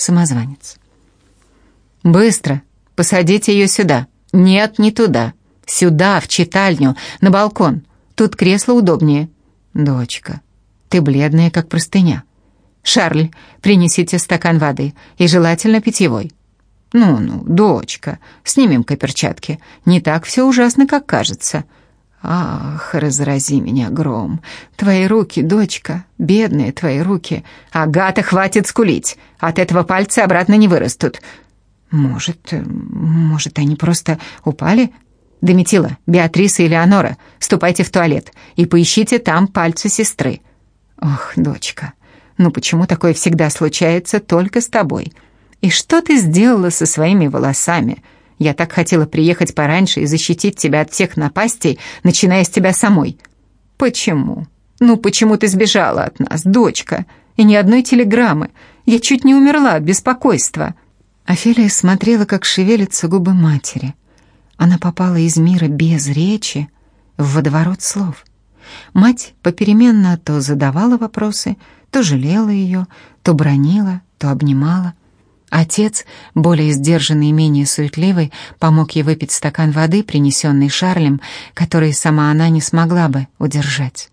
самозванец. «Быстро! Посадите ее сюда! Нет, не туда! Сюда, в читальню, на балкон! Тут кресло удобнее!» «Дочка, ты бледная, как простыня!» «Шарль, принесите стакан воды, и желательно питьевой!» «Ну-ну, дочка, снимем-ка перчатки. Не так все ужасно, как кажется». «Ах, разрази меня гром! Твои руки, дочка, бедные твои руки! Агата, хватит скулить! От этого пальцы обратно не вырастут!» «Может, может, они просто упали?» «Дометила, Беатриса и Леонора, ступайте в туалет и поищите там пальцы сестры». «Ох, дочка, ну почему такое всегда случается только с тобой?» И что ты сделала со своими волосами? Я так хотела приехать пораньше и защитить тебя от всех напастей, начиная с тебя самой. Почему? Ну почему ты сбежала от нас, дочка? И ни одной телеграммы. Я чуть не умерла от беспокойства». Офелия смотрела, как шевелятся губы матери. Она попала из мира без речи в водоворот слов. Мать попеременно то задавала вопросы, то жалела ее, то бронила, то обнимала. Отец, более сдержанный и менее суетливый, помог ей выпить стакан воды, принесенный Шарлем, который сама она не смогла бы удержать.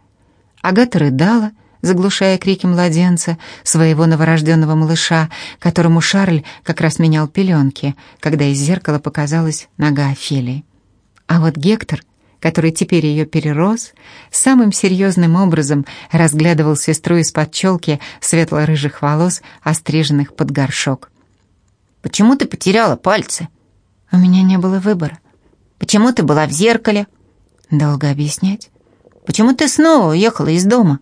Агата рыдала, заглушая крики младенца, своего новорожденного малыша, которому Шарль как раз менял пеленки, когда из зеркала показалась нога Офелии. А вот Гектор, который теперь ее перерос, самым серьезным образом разглядывал сестру из-под челки светло-рыжих волос, остриженных под горшок. Почему ты потеряла пальцы?» «У меня не было выбора». «Почему ты была в зеркале?» «Долго объяснять». «Почему ты снова уехала из дома?»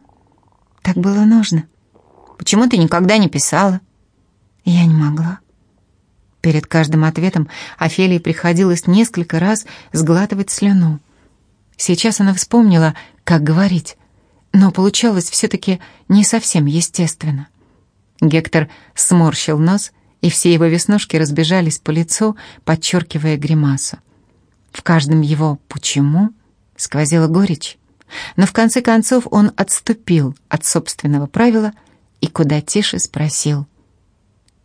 «Так было нужно». «Почему ты никогда не писала?» «Я не могла». Перед каждым ответом Офелии приходилось несколько раз сглатывать слюну. Сейчас она вспомнила, как говорить, но получалось все-таки не совсем естественно. Гектор сморщил нос и все его веснушки разбежались по лицу, подчеркивая гримасу. В каждом его «почему» сквозила горечь, но в конце концов он отступил от собственного правила и куда тише спросил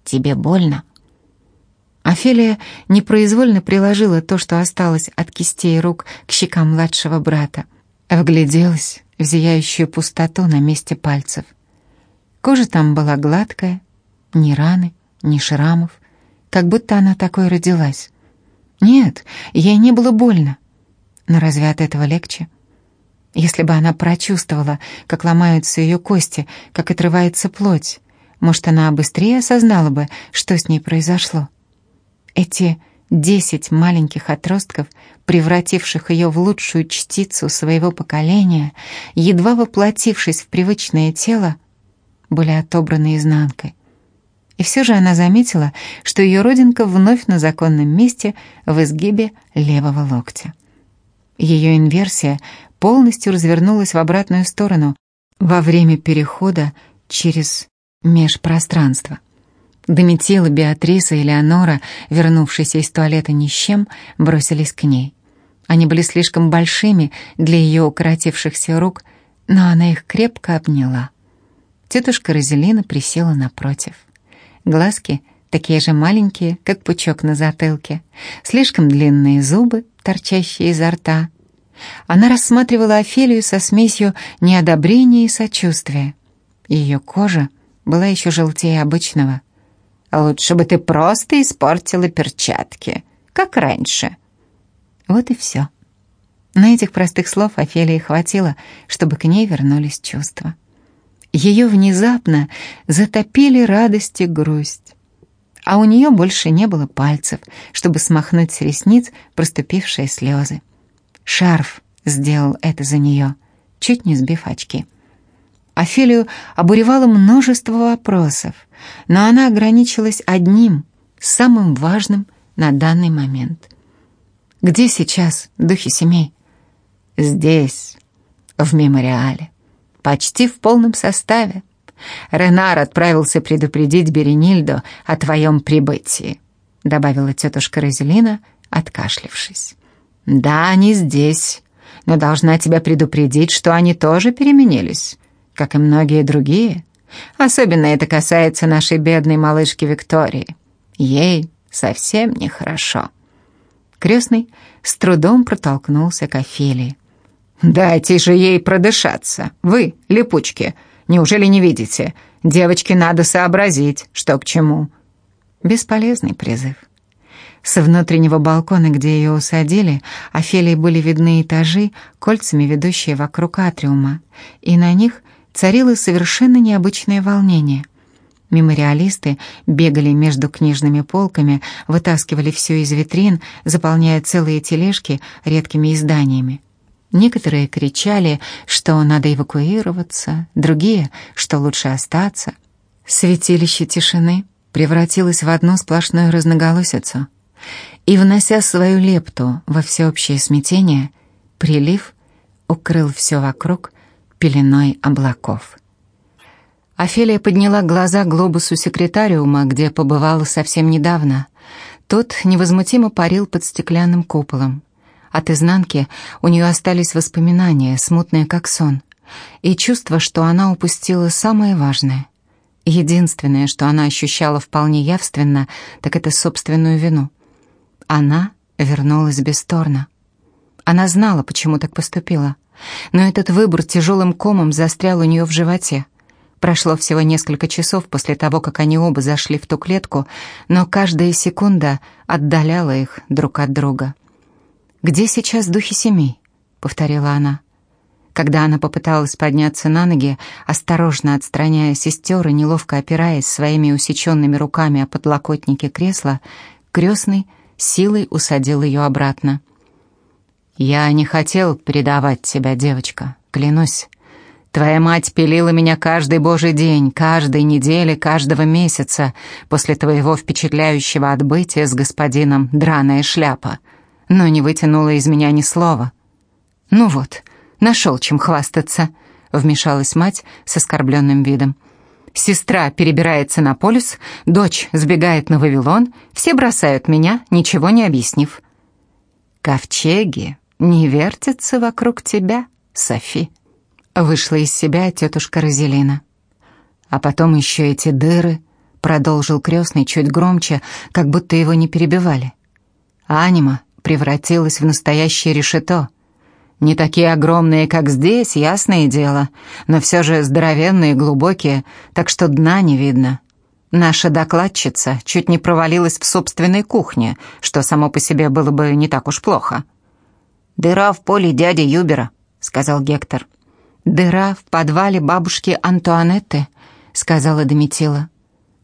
«Тебе больно?» Офелия непроизвольно приложила то, что осталось от кистей рук к щекам младшего брата, вгляделась в зияющую пустоту на месте пальцев. Кожа там была гладкая, ни раны, ни шрамов, как будто она такой родилась. Нет, ей не было больно. Но разве от этого легче? Если бы она прочувствовала, как ломаются ее кости, как отрывается плоть, может, она быстрее осознала бы, что с ней произошло. Эти десять маленьких отростков, превративших ее в лучшую частицу своего поколения, едва воплотившись в привычное тело, были отобраны изнанкой. И все же она заметила, что ее родинка вновь на законном месте в изгибе левого локтя. Ее инверсия полностью развернулась в обратную сторону во время перехода через межпространство. Дометила Беатриса и Леонора, вернувшиеся из туалета ни с чем, бросились к ней. Они были слишком большими для ее укоротившихся рук, но она их крепко обняла. Тетушка Розелина присела напротив. Глазки такие же маленькие, как пучок на затылке, слишком длинные зубы, торчащие изо рта. Она рассматривала Офелию со смесью неодобрения и сочувствия. Ее кожа была еще желтее обычного. «Лучше бы ты просто испортила перчатки, как раньше». Вот и все. На этих простых слов Офелии хватило, чтобы к ней вернулись чувства. Ее внезапно затопили радость и грусть. А у нее больше не было пальцев, чтобы смахнуть с ресниц проступившие слезы. Шарф сделал это за нее, чуть не сбив очки. Офелию обуревало множество вопросов, но она ограничилась одним, самым важным на данный момент. Где сейчас духи семей? Здесь, в мемориале почти в полном составе. Ренар отправился предупредить Беренильду о твоем прибытии», — добавила тетушка Розелина, откашлившись. «Да, они здесь, но должна тебя предупредить, что они тоже переменились, как и многие другие. Особенно это касается нашей бедной малышки Виктории. Ей совсем нехорошо». Крестный с трудом протолкнулся к Офелии. «Дайте же ей продышаться. Вы, липучки, неужели не видите? Девочке надо сообразить, что к чему». Бесполезный призыв. С внутреннего балкона, где ее усадили, Офелии были видны этажи, кольцами ведущие вокруг атриума, и на них царило совершенно необычное волнение. Мемориалисты бегали между книжными полками, вытаскивали все из витрин, заполняя целые тележки редкими изданиями. Некоторые кричали, что надо эвакуироваться, другие, что лучше остаться. Святилище тишины превратилось в одну сплошную разноголосицу. И, внося свою лепту во всеобщее смятение, прилив укрыл все вокруг пеленой облаков. Офелия подняла глаза к глобусу секретариума, где побывала совсем недавно. Тот невозмутимо парил под стеклянным куполом. От изнанки у нее остались воспоминания, смутные как сон, и чувство, что она упустила самое важное. Единственное, что она ощущала вполне явственно, так это собственную вину. Она вернулась бесторно. Она знала, почему так поступила, но этот выбор тяжелым комом застрял у нее в животе. Прошло всего несколько часов после того, как они оба зашли в ту клетку, но каждая секунда отдаляла их друг от друга. «Где сейчас духи семей?» — повторила она. Когда она попыталась подняться на ноги, осторожно отстраняя сестер и неловко опираясь своими усеченными руками о подлокотнике кресла, крестный силой усадил ее обратно. «Я не хотел предавать тебя, девочка, клянусь. Твоя мать пилила меня каждый божий день, каждой недели, каждого месяца после твоего впечатляющего отбытия с господином «Драная шляпа», но не вытянула из меня ни слова. «Ну вот, нашел чем хвастаться», — вмешалась мать с оскорбленным видом. «Сестра перебирается на полюс, дочь сбегает на Вавилон, все бросают меня, ничего не объяснив». «Ковчеги не вертятся вокруг тебя, Софи», Вышла из себя тетушка Розелина. А потом еще эти дыры, продолжил крестный чуть громче, как будто его не перебивали. Анима превратилась в настоящее решето. Не такие огромные, как здесь, ясное дело, но все же здоровенные и глубокие, так что дна не видно. Наша докладчица чуть не провалилась в собственной кухне, что само по себе было бы не так уж плохо. «Дыра в поле дяди Юбера», — сказал Гектор. «Дыра в подвале бабушки Антуанетты», — сказала Доmitила.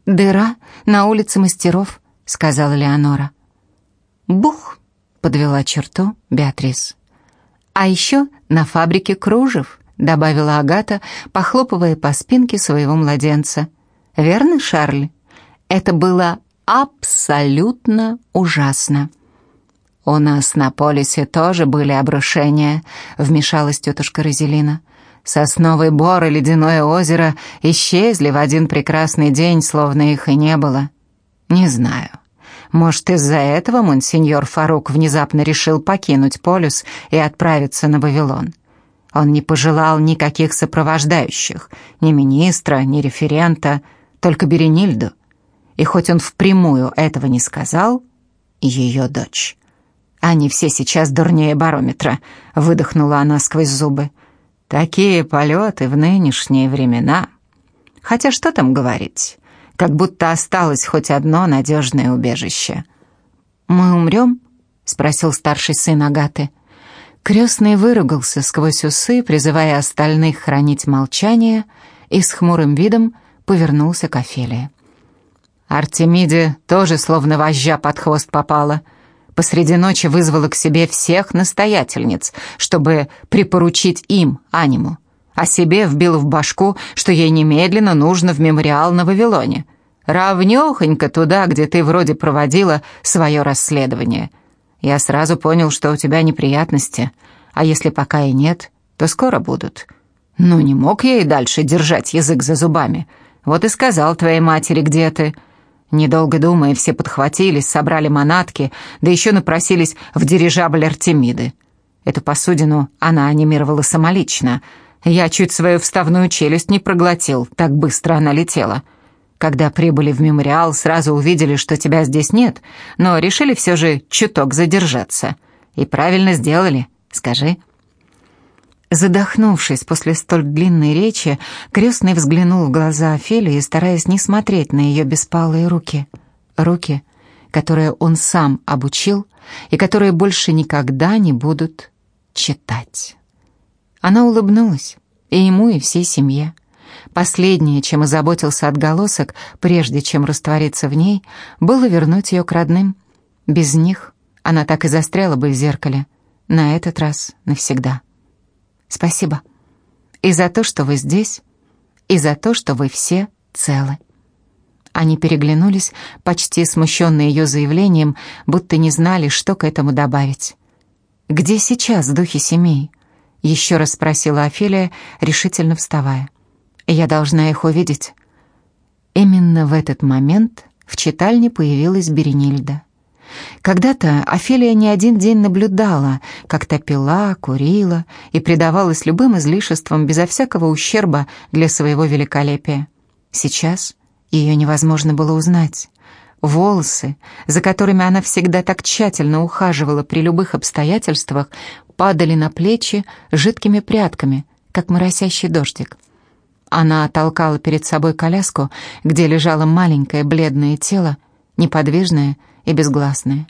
«Дыра на улице мастеров», — сказала Леонора. «Бух!» — подвела черту Беатрис. «А еще на фабрике кружев», — добавила Агата, похлопывая по спинке своего младенца. «Верно, Шарль? Это было абсолютно ужасно». «У нас на полисе тоже были обрушения», — вмешалась тетушка Розелина. Сосновый бор и ледяное озеро исчезли в один прекрасный день, словно их и не было. Не знаю. Может, из-за этого монсеньор Фарук внезапно решил покинуть полюс и отправиться на Вавилон. Он не пожелал никаких сопровождающих, ни министра, ни референта, только Беренильду. И хоть он впрямую этого не сказал, ее дочь. Они все сейчас дурнее барометра, выдохнула она сквозь зубы. Такие полеты в нынешние времена. Хотя что там говорить, как будто осталось хоть одно надежное убежище. «Мы умрем?» — спросил старший сын Агаты. Крестный выругался сквозь усы, призывая остальных хранить молчание, и с хмурым видом повернулся к Офелии. Артемиде тоже словно вожжа под хвост попала — посреди ночи вызвала к себе всех настоятельниц, чтобы припоручить им аниму, а себе вбила в башку, что ей немедленно нужно в мемориал на Вавилоне. Равнёхонько туда, где ты вроде проводила свое расследование. Я сразу понял, что у тебя неприятности, а если пока и нет, то скоро будут. Ну, не мог я и дальше держать язык за зубами. Вот и сказал твоей матери, где ты, Недолго думая, все подхватились, собрали манатки, да еще напросились в дирижабль Артемиды. Эту посудину она анимировала самолично, Я чуть свою вставную челюсть не проглотил, так быстро она летела. Когда прибыли в мемориал, сразу увидели, что тебя здесь нет, но решили все же чуток задержаться. И правильно сделали, скажи». Задохнувшись после столь длинной речи, крестный взглянул в глаза Офелии, стараясь не смотреть на ее беспалые руки. Руки, которые он сам обучил и которые больше никогда не будут читать. Она улыбнулась, и ему, и всей семье. Последнее, чем озаботился отголосок, прежде чем раствориться в ней, было вернуть ее к родным. Без них она так и застряла бы в зеркале. На этот раз навсегда. Спасибо. И за то, что вы здесь, и за то, что вы все целы. Они переглянулись, почти смущенные ее заявлением, будто не знали, что к этому добавить. «Где сейчас духи семей?» — еще раз спросила Офелия, решительно вставая. «Я должна их увидеть». Именно в этот момент в читальне появилась Беренильда. Когда-то Офелия не один день наблюдала, как та пила, курила и предавалась любым излишествам безо всякого ущерба для своего великолепия. Сейчас ее невозможно было узнать. Волосы, за которыми она всегда так тщательно ухаживала при любых обстоятельствах, падали на плечи жидкими прядками, как моросящий дождик. Она толкала перед собой коляску, где лежало маленькое бледное тело, неподвижное и безгласная.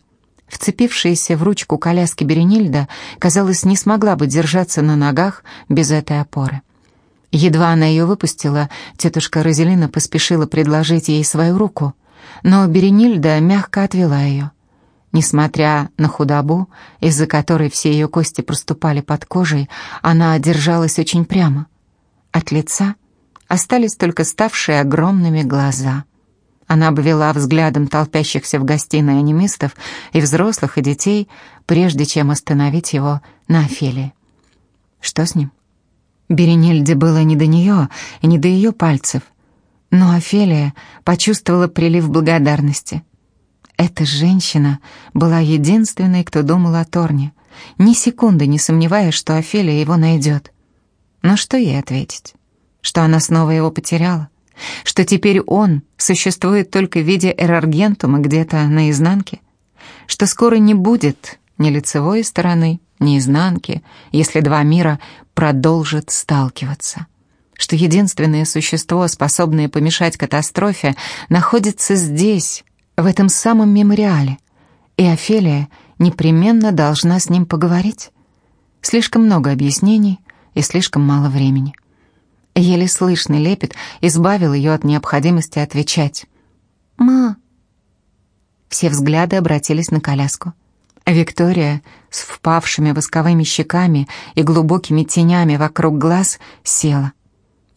Вцепившаяся в ручку коляски Беренильда, казалось, не смогла бы держаться на ногах без этой опоры. Едва она ее выпустила, тетушка Розелина поспешила предложить ей свою руку, но Беренильда мягко отвела ее. Несмотря на худобу, из-за которой все ее кости проступали под кожей, она держалась очень прямо. От лица остались только ставшие огромными глаза — она обвела взглядом толпящихся в гостиной анимистов и взрослых, и детей, прежде чем остановить его на Офелии. Что с ним? Беренильде было не до нее и не до ее пальцев, но Офелия почувствовала прилив благодарности. Эта женщина была единственной, кто думал о Торне, ни секунды не сомневаясь, что Офелия его найдет. Но что ей ответить? Что она снова его потеряла? что теперь он существует только в виде эраргентума где-то на изнанке, что скоро не будет ни лицевой стороны, ни изнанки, если два мира продолжат сталкиваться, что единственное существо, способное помешать катастрофе, находится здесь, в этом самом мемориале, и Офелия непременно должна с ним поговорить. Слишком много объяснений и слишком мало времени. Еле слышный лепет избавил ее от необходимости отвечать. «Ма!» Все взгляды обратились на коляску. Виктория с впавшими восковыми щеками и глубокими тенями вокруг глаз села.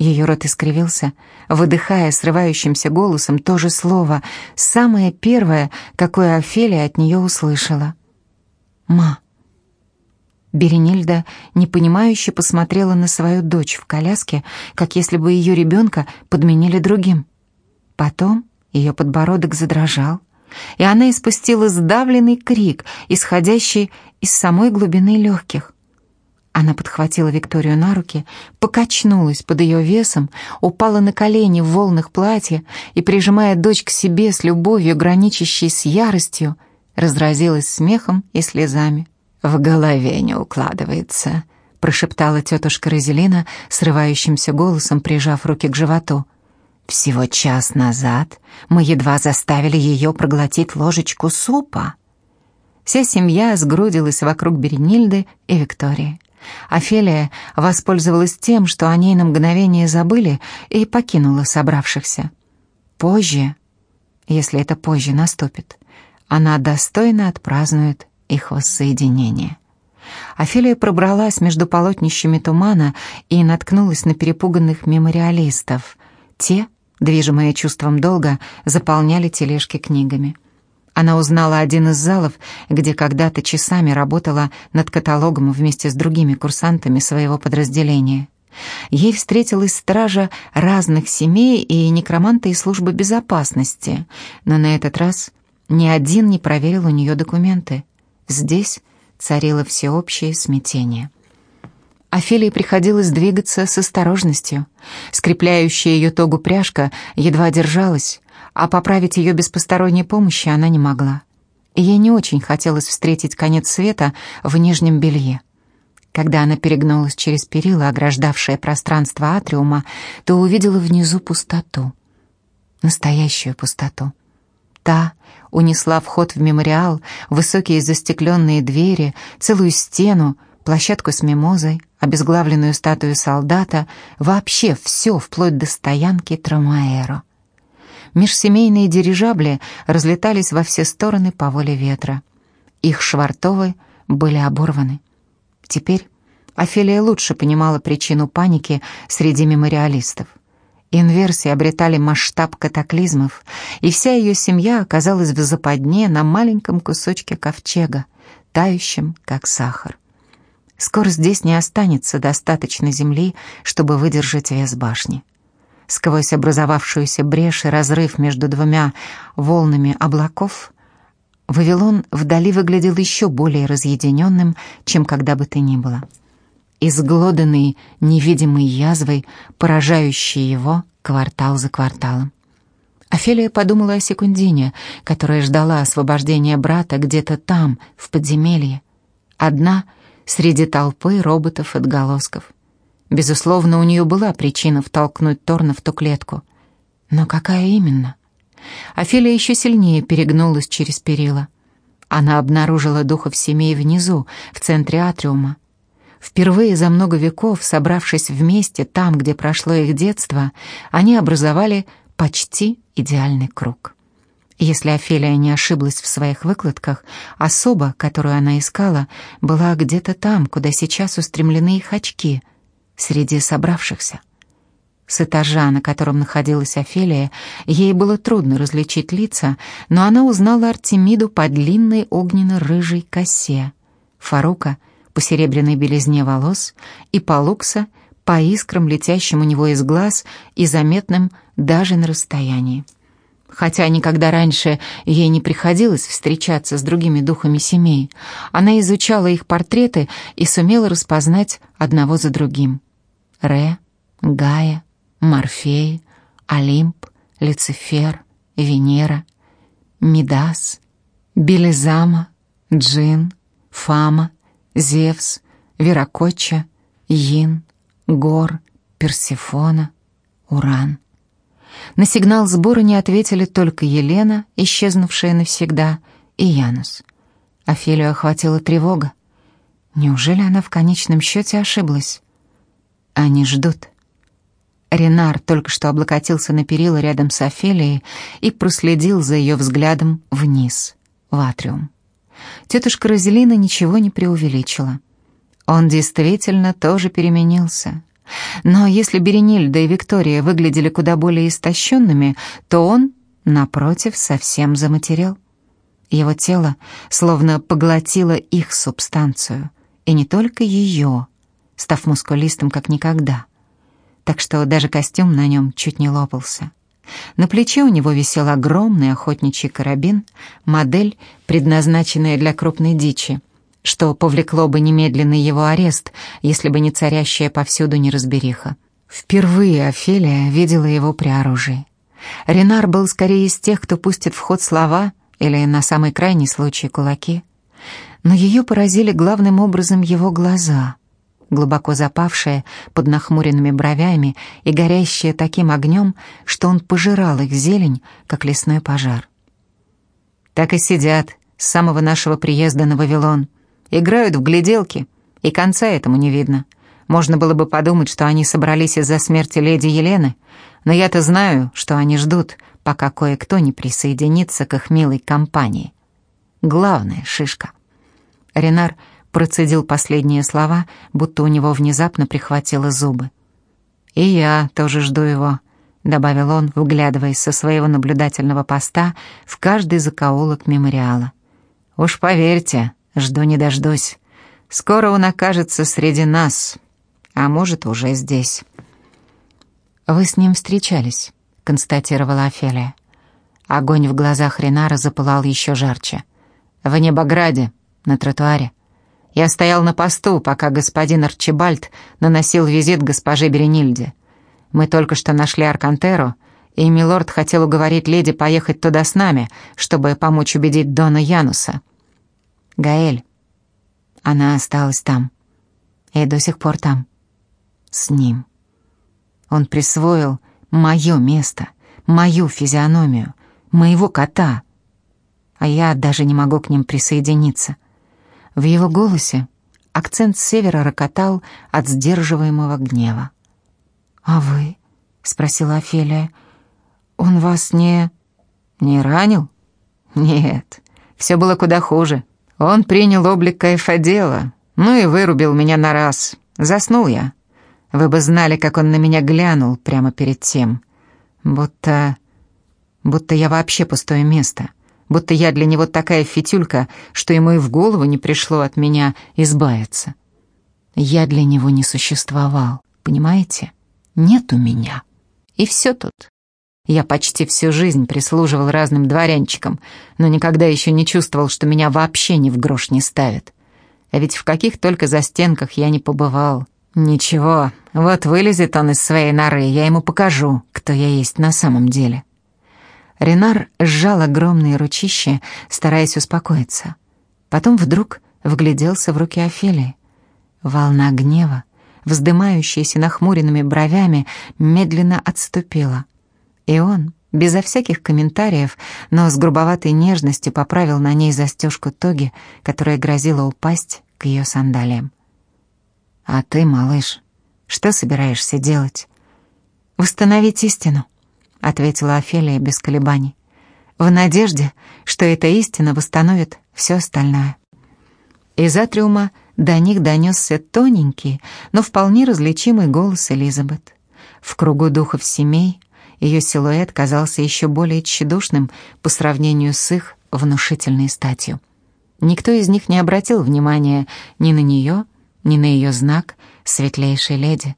Ее рот искривился, выдыхая срывающимся голосом то же слово, самое первое, какое Офелия от нее услышала. «Ма!» Беренильда непонимающе посмотрела на свою дочь в коляске, как если бы ее ребенка подменили другим. Потом ее подбородок задрожал, и она испустила сдавленный крик, исходящий из самой глубины легких. Она подхватила Викторию на руки, покачнулась под ее весом, упала на колени в волнах платья и, прижимая дочь к себе с любовью, граничащей с яростью, разразилась смехом и слезами. «В голове не укладывается», — прошептала тетушка Розелина срывающимся голосом, прижав руки к животу. «Всего час назад мы едва заставили ее проглотить ложечку супа». Вся семья сгрудилась вокруг Беренильды и Виктории. Офелия воспользовалась тем, что о ней на мгновение забыли, и покинула собравшихся. Позже, если это позже наступит, она достойно отпразднует их воссоединение. Офелия пробралась между полотнищами тумана и наткнулась на перепуганных мемориалистов. Те, движимые чувством долга, заполняли тележки книгами. Она узнала один из залов, где когда-то часами работала над каталогом вместе с другими курсантами своего подразделения. Ей встретилась стража разных семей и некроманты из службы безопасности, но на этот раз ни один не проверил у нее документы. Здесь царило всеобщее смятение. Офелии приходилось двигаться с осторожностью. Скрепляющая ее тогу пряжка едва держалась, а поправить ее без посторонней помощи она не могла. ей не очень хотелось встретить конец света в нижнем белье. Когда она перегнулась через перила, ограждавшее пространство атриума, то увидела внизу пустоту. Настоящую пустоту. Та унесла вход в мемориал, высокие застекленные двери, целую стену, площадку с мимозой, обезглавленную статую солдата, вообще все, вплоть до стоянки Трамаэро. Межсемейные дирижабли разлетались во все стороны по воле ветра. Их швартовы были оборваны. Теперь Офелия лучше понимала причину паники среди мемориалистов. Инверсии обретали масштаб катаклизмов, и вся ее семья оказалась в западне на маленьком кусочке ковчега, тающем, как сахар. Скоро здесь не останется достаточно земли, чтобы выдержать вес башни. Сквозь образовавшуюся брешь и разрыв между двумя волнами облаков Вавилон вдали выглядел еще более разъединенным, чем когда бы то ни было. Изглоданный невидимой язвой, поражающий его квартал за кварталом. Офелия подумала о Секундине, которая ждала освобождения брата где-то там, в подземелье. Одна среди толпы роботов-отголосков. Безусловно, у нее была причина втолкнуть Торна в ту клетку. Но какая именно? Офелия еще сильнее перегнулась через перила. Она обнаружила духов семей внизу, в центре атриума. Впервые за много веков, собравшись вместе там, где прошло их детство, они образовали почти идеальный круг. Если Офелия не ошиблась в своих выкладках, особа, которую она искала, была где-то там, куда сейчас устремлены их очки, среди собравшихся. С этажа, на котором находилась Офелия, ей было трудно различить лица, но она узнала Артемиду по длинной огненно-рыжей косе, Фарука по серебряной белизне волос и Палукса по искрам, летящим у него из глаз и заметным даже на расстоянии. Хотя никогда раньше ей не приходилось встречаться с другими духами семей, она изучала их портреты и сумела распознать одного за другим. Ре, Гая, Морфей, Олимп, Люцифер, Венера, Мидас, Белизама, Джин, Фама, Зевс, Веракоча, Йин, Гор, Персифона, Уран. На сигнал сбора не ответили только Елена, исчезнувшая навсегда, и Янус. Офелию охватила тревога. Неужели она в конечном счете ошиблась? Они ждут. Ренар только что облокотился на перила рядом с Офелией и проследил за ее взглядом вниз, в атриум. Тетушка Розелина ничего не преувеличила. Он действительно тоже переменился. Но если Беренильда и Виктория выглядели куда более истощенными, то он, напротив, совсем заматерел. Его тело словно поглотило их субстанцию, и не только ее, став мускулистым как никогда — так что даже костюм на нем чуть не лопался. На плече у него висел огромный охотничий карабин, модель, предназначенная для крупной дичи, что повлекло бы немедленный его арест, если бы не царящая повсюду неразбериха. Впервые Офелия видела его при оружии. Ренар был скорее из тех, кто пустит в ход слова или, на самый крайний случай, кулаки. Но ее поразили главным образом его глаза — глубоко запавшая под нахмуренными бровями и горящая таким огнем, что он пожирал их зелень, как лесной пожар. Так и сидят с самого нашего приезда на Вавилон, играют в гляделки, и конца этому не видно. Можно было бы подумать, что они собрались из-за смерти леди Елены, но я-то знаю, что они ждут, пока кое-кто не присоединится к их милой компании. Главная шишка. Ренар процедил последние слова, будто у него внезапно прихватило зубы. «И я тоже жду его», — добавил он, вглядываясь со своего наблюдательного поста в каждый закоулок мемориала. «Уж поверьте, жду не дождусь. Скоро он окажется среди нас, а может, уже здесь». «Вы с ним встречались», — констатировала Офелия. Огонь в глазах Ренара запылал еще жарче. «В Небограде, на тротуаре. Я стоял на посту, пока господин Арчибальд наносил визит госпоже Беренильде. Мы только что нашли Аркантеру, и милорд хотел уговорить леди поехать туда с нами, чтобы помочь убедить Дона Януса. Гаэль. Она осталась там. И до сих пор там. С ним. Он присвоил мое место, мою физиономию, моего кота. А я даже не могу к ним присоединиться. В его голосе акцент севера рокотал от сдерживаемого гнева. «А вы?» — спросила Офелия. «Он вас не... не ранил?» «Нет, все было куда хуже. Он принял облик кайфодела, ну и вырубил меня на раз. Заснул я. Вы бы знали, как он на меня глянул прямо перед тем. Будто... будто я вообще пустое место. Будто я для него такая фитюлька, что ему и в голову не пришло от меня избавиться. Я для него не существовал, понимаете?» нет у меня. И все тут. Я почти всю жизнь прислуживал разным дворянчикам, но никогда еще не чувствовал, что меня вообще ни в грош не ставят. А ведь в каких только застенках я не побывал. Ничего, вот вылезет он из своей норы, я ему покажу, кто я есть на самом деле. Ренар сжал огромные ручища, стараясь успокоиться. Потом вдруг вгляделся в руки Офелии. Волна гнева вздымающаяся нахмуренными бровями, медленно отступила. И он, безо всяких комментариев, но с грубоватой нежностью поправил на ней застежку тоги, которая грозила упасть к ее сандалиям. «А ты, малыш, что собираешься делать?» «Восстановить истину», — ответила Офелия без колебаний, в надежде, что эта истина восстановит все остальное. Из атриума до них донесся тоненький, но вполне различимый голос Элизабет. В кругу духов семей ее силуэт казался еще более тщедушным по сравнению с их внушительной статью. Никто из них не обратил внимания ни на нее, ни на ее знак светлейшей леди.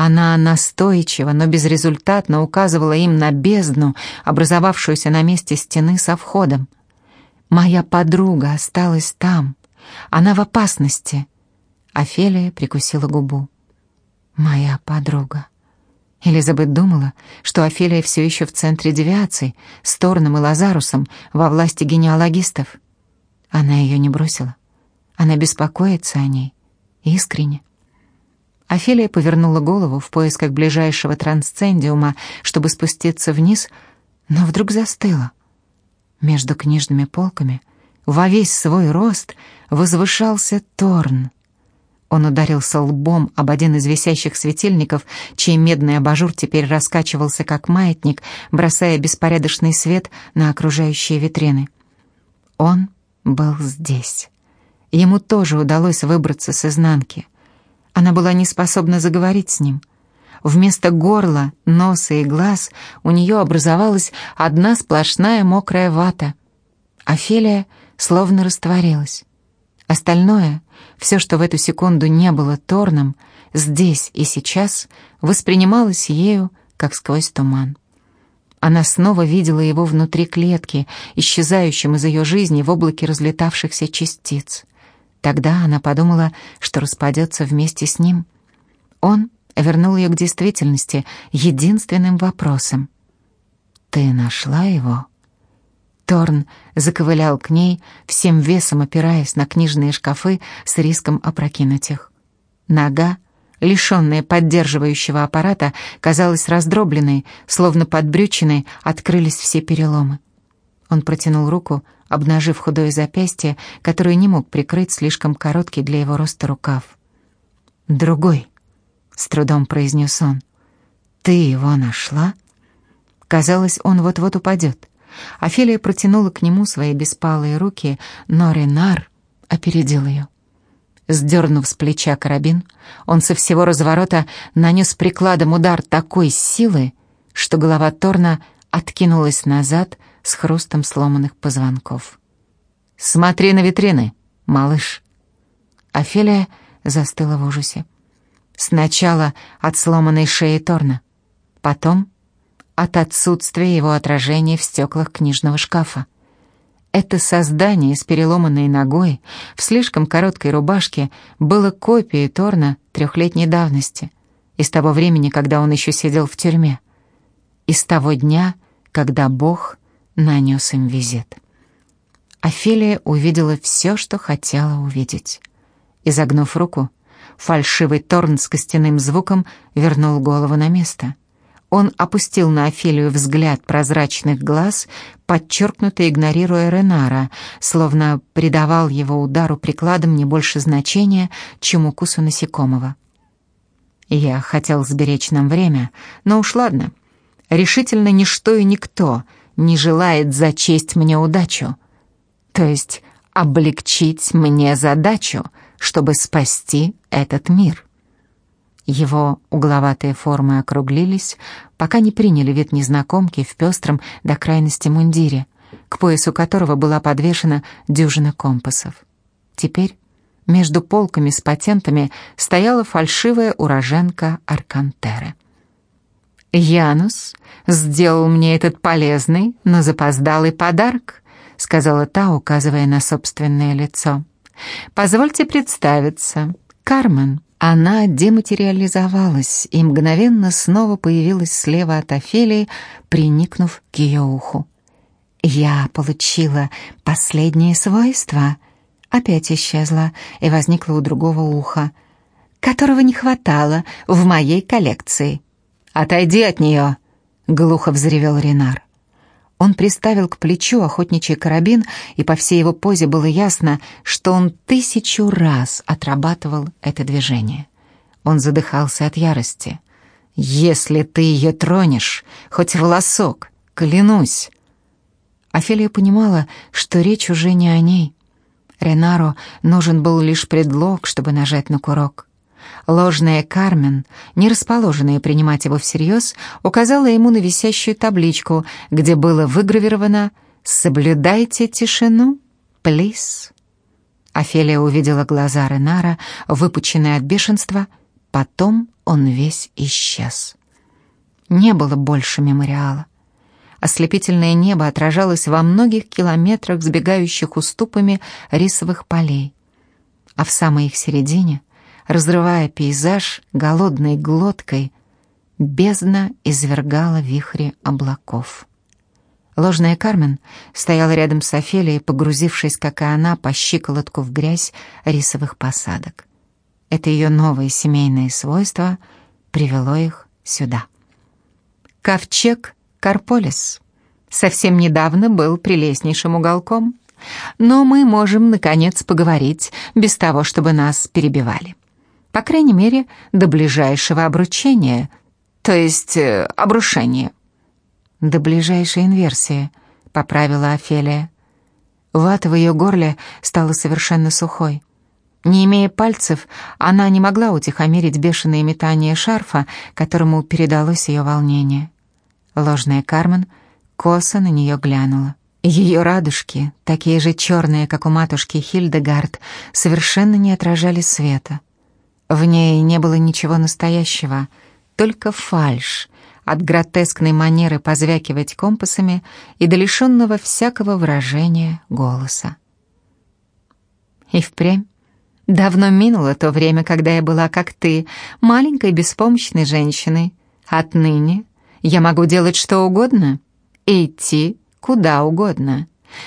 Она настойчиво, но безрезультатно указывала им на бездну, образовавшуюся на месте стены со входом. «Моя подруга осталась там», она в опасности. Офелия прикусила губу. Моя подруга. Элизабет думала, что Офелия все еще в центре девиаций, с Торном и Лазарусом, во власти генеалогистов. Она ее не бросила. Она беспокоится о ней. Искренне. Офелия повернула голову в поисках ближайшего трансцендиума, чтобы спуститься вниз, но вдруг застыла. Между книжными полками во весь свой рост возвышался Торн. Он ударился лбом об один из висящих светильников, чей медный абажур теперь раскачивался как маятник, бросая беспорядочный свет на окружающие витрины. Он был здесь. Ему тоже удалось выбраться с изнанки. Она была не способна заговорить с ним. Вместо горла, носа и глаз у нее образовалась одна сплошная мокрая вата. Офелия словно растворилась. Остальное, все, что в эту секунду не было Торном, здесь и сейчас воспринималось ею, как сквозь туман. Она снова видела его внутри клетки, исчезающим из ее жизни в облаке разлетавшихся частиц. Тогда она подумала, что распадется вместе с ним. Он вернул ее к действительности единственным вопросом. «Ты нашла его?» Торн заковылял к ней, всем весом опираясь на книжные шкафы с риском опрокинуть их. Нога, лишенная поддерживающего аппарата, казалась раздробленной, словно под брючиной открылись все переломы. Он протянул руку, обнажив худое запястье, которое не мог прикрыть слишком короткий для его роста рукав. «Другой», — с трудом произнес он, — «ты его нашла?» Казалось, он вот-вот упадет. Офелия протянула к нему свои беспалые руки, но Ренар опередил ее. Сдернув с плеча карабин, он со всего разворота нанес прикладом удар такой силы, что голова Торна откинулась назад с хрустом сломанных позвонков. «Смотри на витрины, малыш!» Офелия застыла в ужасе. Сначала от сломанной шеи Торна, потом от отсутствия его отражения в стеклах книжного шкафа. Это создание с переломанной ногой в слишком короткой рубашке было копией Торна трехлетней давности, из того времени, когда он еще сидел в тюрьме, из того дня, когда Бог нанес им визит. Офелия увидела все, что хотела увидеть. Изогнув руку, фальшивый Торн с костяным звуком вернул голову на место — он опустил на Офелию взгляд прозрачных глаз, подчеркнуто игнорируя Ренара, словно придавал его удару прикладом не больше значения, чем укусу насекомого. Я хотел сберечь нам время, но уж ладно. Решительно ничто и никто не желает зачесть мне удачу. То есть облегчить мне задачу, чтобы спасти этот мир. Его угловатые формы округлились, пока не приняли вид незнакомки в пестром до крайности мундире, к поясу которого была подвешена дюжина компасов. Теперь между полками с патентами стояла фальшивая уроженка Аркантеры. «Янус сделал мне этот полезный, но запоздалый подарок», сказала та, указывая на собственное лицо. «Позвольте представиться. Кармен». Она дематериализовалась и мгновенно снова появилась слева от Офелии, приникнув к ее уху. «Я получила последнее свойство», опять исчезла и возникла у другого уха, которого не хватало в моей коллекции. «Отойди от нее!» — глухо взревел Ренар. Он приставил к плечу охотничий карабин, и по всей его позе было ясно, что он тысячу раз отрабатывал это движение. Он задыхался от ярости. «Если ты ее тронешь, хоть волосок, клянусь!» Офелия понимала, что речь уже не о ней. Ренаро нужен был лишь предлог, чтобы нажать на курок. Ложная Кармен, не расположенная принимать его всерьез, указала ему на висящую табличку, где было выгравировано «Соблюдайте тишину, плиз». Офелия увидела глаза Ренара, выпученные от бешенства, потом он весь исчез. Не было больше мемориала. Ослепительное небо отражалось во многих километрах сбегающих уступами рисовых полей, а в самой их середине — разрывая пейзаж голодной глоткой, бездна извергала вихри облаков. Ложная Кармен стояла рядом с Офелией, погрузившись, как и она, по щиколотку в грязь рисовых посадок. Это ее новые семейные свойства привело их сюда. Ковчег Карполис совсем недавно был прелестнейшим уголком, но мы можем, наконец, поговорить без того, чтобы нас перебивали. По крайней мере, до ближайшего обручения, то есть э, обрушения. До ближайшей инверсии, поправила Офелия. Вата в ее горле стала совершенно сухой. Не имея пальцев, она не могла утихомирить бешеные метания шарфа, которому передалось ее волнение. Ложная Кармен косо на нее глянула. Ее радужки, такие же черные, как у матушки Хильдегард, совершенно не отражали света. В ней не было ничего настоящего, только фальшь от гротескной манеры позвякивать компасами и до лишенного всякого выражения голоса. И впрямь давно минуло то время, когда я была как ты, маленькой беспомощной женщиной. Отныне я могу делать что угодно и идти куда угодно.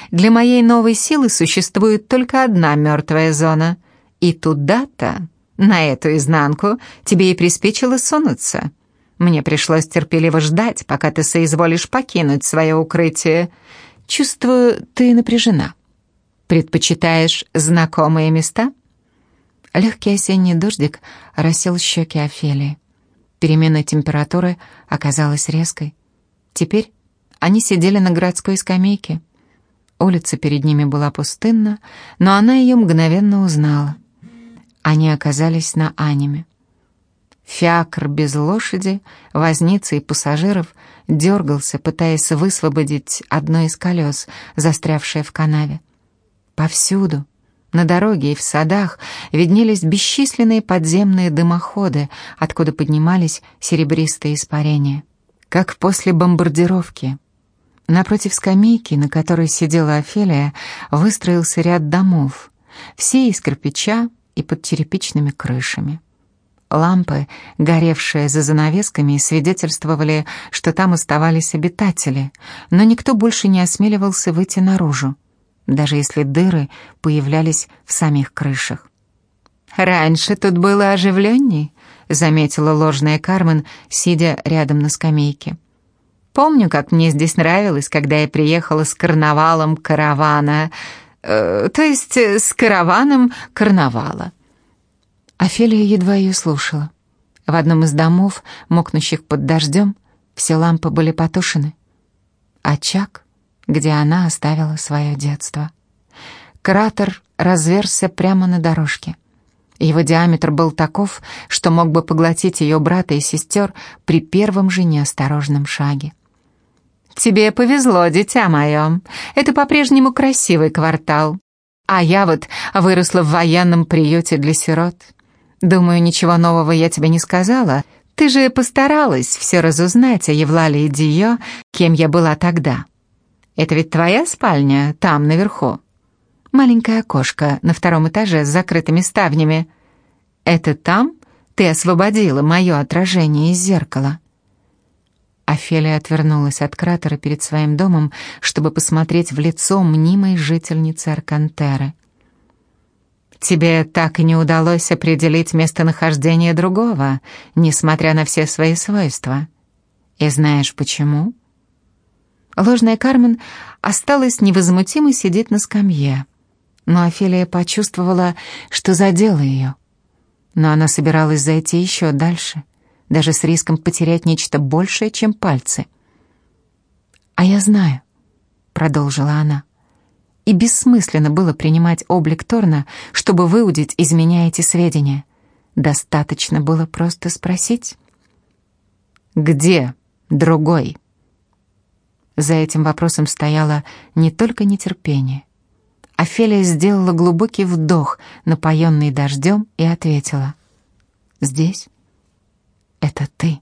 Для моей новой силы существует только одна мертвая зона, и туда-то на эту изнанку тебе и приспичило сунуться. Мне пришлось терпеливо ждать, пока ты соизволишь покинуть свое укрытие. Чувствую, ты напряжена. Предпочитаешь знакомые места?» Легкий осенний дождик рассел щеки Офелии. Перемена температуры оказалась резкой. Теперь они сидели на городской скамейке. Улица перед ними была пустынна, но она ее мгновенно узнала. Они оказались на аниме. Фиакр без лошади, возницы и пассажиров дергался, пытаясь высвободить одно из колес, застрявшее в канаве. Повсюду, на дороге и в садах, виднелись бесчисленные подземные дымоходы, откуда поднимались серебристые испарения. Как после бомбардировки. Напротив скамейки, на которой сидела Офелия, выстроился ряд домов, все из кирпича и под черепичными крышами. Лампы, горевшие за занавесками, свидетельствовали, что там оставались обитатели, но никто больше не осмеливался выйти наружу, даже если дыры появлялись в самих крышах. «Раньше тут было оживленней», — заметила ложная Кармен, сидя рядом на скамейке. «Помню, как мне здесь нравилось, когда я приехала с карнавалом каравана, э, то есть э, с караваном карнавала». Офелия едва ее слушала. В одном из домов, мокнущих под дождем, все лампы были потушены. Очаг, где она оставила свое детство. Кратер разверзся прямо на дорожке. Его диаметр был таков, что мог бы поглотить ее брата и сестер при первом же неосторожном шаге. «Тебе повезло, дитя мое. Это по-прежнему красивый квартал. А я вот выросла в военном приюте для сирот. Думаю, ничего нового я тебе не сказала. Ты же постаралась все разузнать о Евлалии Дио, кем я была тогда. Это ведь твоя спальня там, наверху?» Маленькое окошко на втором этаже с закрытыми ставнями. Это там ты освободила мое отражение из зеркала?» Офелия отвернулась от кратера перед своим домом, чтобы посмотреть в лицо мнимой жительницы Аркантеры. «Тебе так и не удалось определить местонахождение другого, несмотря на все свои свойства. И знаешь почему?» Ложная Кармен осталась невозмутимо сидеть на скамье но Офелия почувствовала, что задела ее. Но она собиралась зайти еще дальше, даже с риском потерять нечто большее, чем пальцы. «А я знаю», — продолжила она, — «и бессмысленно было принимать облик Торна, чтобы выудить из меня эти сведения. Достаточно было просто спросить». «Где другой?» За этим вопросом стояло не только нетерпение, Офелия сделала глубокий вдох, напоенный дождем, и ответила. «Здесь? Это ты».